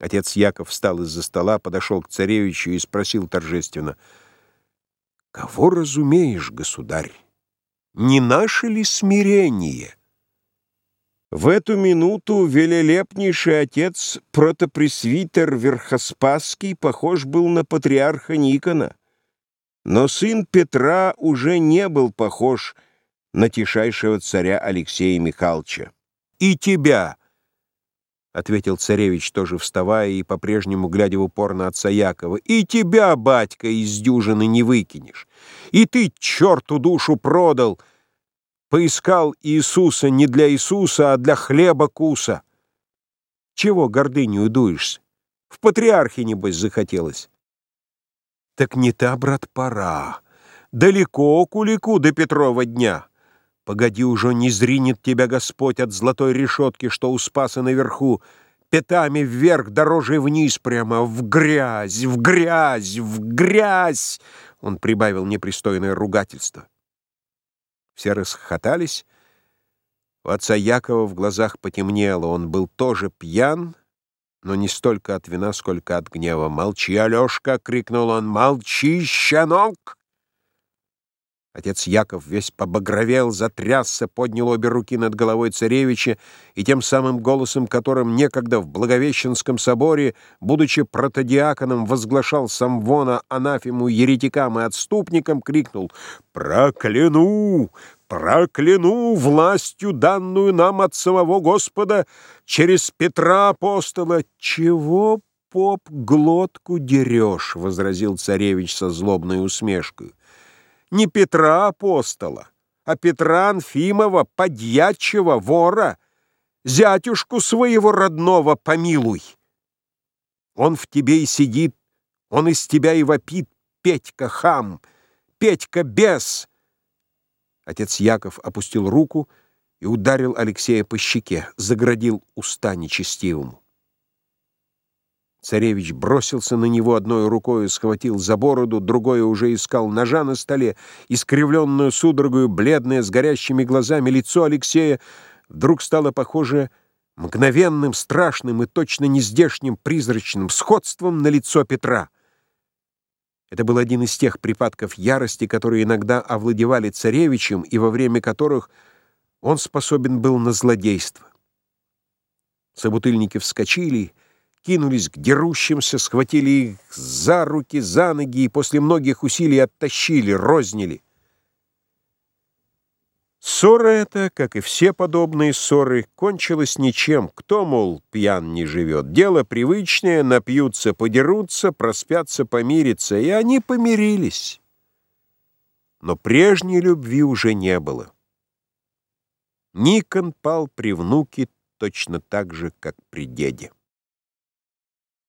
Отец Яков встал из-за стола, подошел к царевичу и спросил торжественно, «Кого разумеешь, государь? Не наше ли смирение?» В эту минуту велелепнейший отец протопресвитер Верхоспасский похож был на патриарха Никона, но сын Петра уже не был похож на тишайшего царя Алексея Михайловича. «И тебя!» — ответил царевич, тоже вставая и по-прежнему глядя в упор на отца Якова. «И тебя, батька, из дюжины не выкинешь! И ты черту душу продал! Поискал Иисуса не для Иисуса, а для хлеба куса! Чего гордыню дуешься? В патриархе, небось, захотелось!» «Так не та, брат, пора! Далеко кулику до Петрова дня!» Погоди уже, не зринет тебя Господь от золотой решетки, что у Спаса наверху, пятами вверх, дороже вниз прямо, в грязь, в грязь, в грязь!» Он прибавил непристойное ругательство. Все расхохотались. У отца Якова в глазах потемнело. Он был тоже пьян, но не столько от вина, сколько от гнева. «Молчи, Алешка!» — крикнул он. «Молчи, щенок!» Отец Яков весь побагровел, затрясся, поднял обе руки над головой царевича и тем самым голосом, которым некогда в Благовещенском соборе, будучи протодиаконом, возглашал самвона анафему еретикам и отступникам, крикнул «Прокляну! Прокляну властью, данную нам от самого Господа через Петра апостола!» «Чего, поп, глотку дерешь?» — возразил царевич со злобной усмешкой не Петра апостола, а Петра Анфимова, подьячего, вора, зятюшку своего родного помилуй. Он в тебе и сидит, он из тебя и вопит, Петька хам, Петька бес. Отец Яков опустил руку и ударил Алексея по щеке, заградил уста нечестивому. Царевич бросился на него одной рукой, схватил за бороду, другой уже искал ножа на столе. Искривленную судорогою, бледное, с горящими глазами лицо Алексея вдруг стало похоже мгновенным, страшным и точно нездешним призрачным сходством на лицо Петра. Это был один из тех припадков ярости, которые иногда овладевали царевичем и во время которых он способен был на злодейство. Собутыльники вскочили кинулись к дерущимся, схватили их за руки, за ноги и после многих усилий оттащили, рознили. Ссора эта, как и все подобные ссоры, кончилась ничем. Кто, мол, пьян не живет? Дело привычное, напьются, подерутся, проспятся, помирятся. И они помирились. Но прежней любви уже не было. Никон пал при внуке точно так же, как при деде.